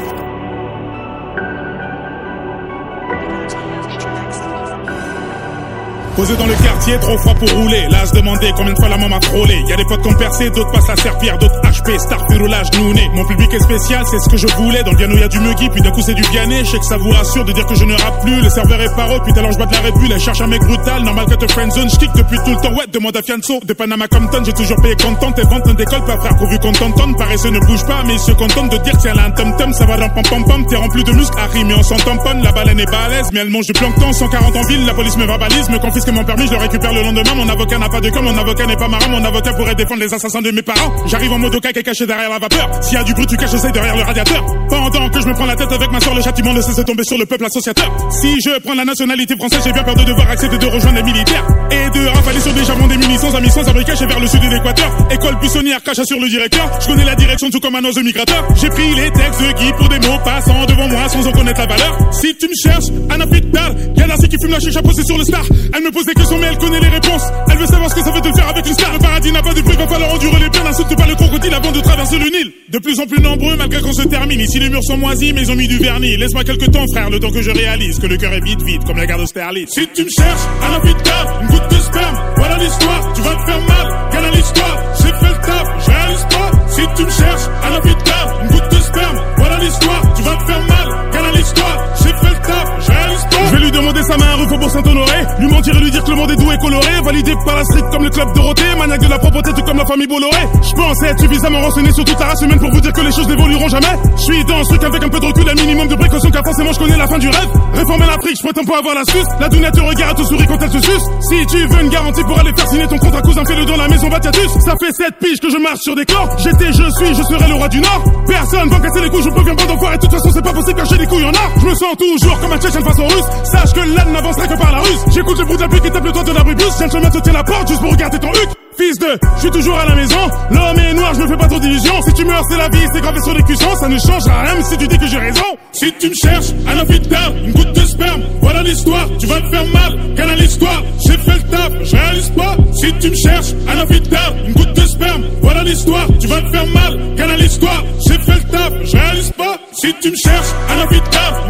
you Posé dans le quartier, trop froid pour rouler. Là, se demander combien de fois la maman m'a trollé. Y a des potes qui ont percé, d'autres passent la serpillère, d'autres HP, star, roulage, nouné. Mon public est spécial, c'est ce que je voulais. Dans le piano, y a du muggy, puis d'un coup, c'est du Vianney. Je sais que ça vous rassure de dire que je ne rappe plus. Le serveur est paro, puis talent, je de la répule. Elle cherche un mec brutal, normal que te friendzone. J'kick depuis tout le temps, ouais, demande à Fianso. De Panama Compton, j'ai toujours payé content. Tes ventes ne décollent pas, frère, pourvu qu'on t'entende. Paresseux ne bouge pas, mais ils se contentent de dire tiens là un tom tom, ça va dans pam pam pam. T'es rempli de muscles, Harry, mais on s'en tamponne. La baleine est balèze, mais elle mange du plancton. 140 en ville, la police me verbalise, me confisque mon permis, je le récupère le lendemain. Mon avocat n'a pas de com, mon avocat n'est pas marrant. Mon avocat pourrait défendre les assassins de mes parents. J'arrive en mode qui caché derrière la vapeur. S'il y a du bruit, tu caches, j'essaye derrière le radiateur. Pendant que je me prends la tête avec ma soeur, le châtiment ne cesse de tomber sur le peuple associateur. Si je prends la nationalité française, j'ai bien peur de devoir accepter de rejoindre les militaires. Et de rafaler sur des charbons des munitions amis sans abri caché vers le sud de l'équateur. École buissonnière, cache sur le directeur. Je connais la direction tout comme un oiseau migrateur. J'ai pris les textes de Guy pour des mots passant devant moi sans en connaître la valeur. Si tu me cherches, un y'a Darcy qui fume la chicha posée sur le star. Pose des questions mais elle connaît les réponses. Elle veut savoir ce que ça veut te faire avec une star. Le paradis n'a pas de prix, va falloir endurer les peines. Insulte pas le crocodile avant de traverser le Nil. De plus en plus nombreux malgré qu'on se termine. Ici les murs sont moisis mais ils ont mis du vernis. Laisse-moi quelques temps frère, le temps que je réalise que le cœur est vite vide comme la garde d'Austerlitz. Si tu me cherches, un hôpital, une goutte de sperme, voilà monde est doux et coloré. Validé par la street comme le club Dorothée. Maniaque de la propreté tout comme la famille Bolloré. Je pense être suffisamment renseigné sur toute la race humaine pour vous dire que les choses n'évolueront jamais. Je suis dans ce truc avec un peu de recul, un minimum de précaution car forcément je connais la fin du rêve. Réformer l'Afrique, je prétends pas avoir la suce. La dounette te regarde, te sourit quand elle te suce. Si tu veux une garantie pour aller faire ton contrat cousin, fais-le dans la maison Batiatus. Ça fait 7 piges que je marche sur des corps. J'étais, je suis, je serai le roi du Nord. Personne va casser les couilles, je peux bien pas d'enfoiré. De toute façon, c'est pas possible car j'ai des couilles en or. Je me sens toujours comme un tchétchène face aux russe. Sache que l'âne n'avancerait que par la ruse. J'écoute le bruit de la pluie qui le toit de la bribus. Tiens, le chemin te tient la porte juste pour regarder ton huc. Fils de, je suis toujours à la maison. L'homme est noir, je me fais pas trop d'illusions. Si tu meurs, c'est la vie, c'est gravé sur les cuissons. Ça ne changera rien, si tu dis que j'ai raison. Si tu me cherches, un hôpital, une goutte de sperme, voilà l'histoire. Tu vas te faire mal, l'histoire J'ai fait le taf, je réalise pas. Si tu me cherches, un hôpital, une goutte de sperme, voilà l'histoire. Tu vas te faire mal, l'histoire J'ai fait le taf, je réalise pas. Si tu me cherches, un hôpital, une goutte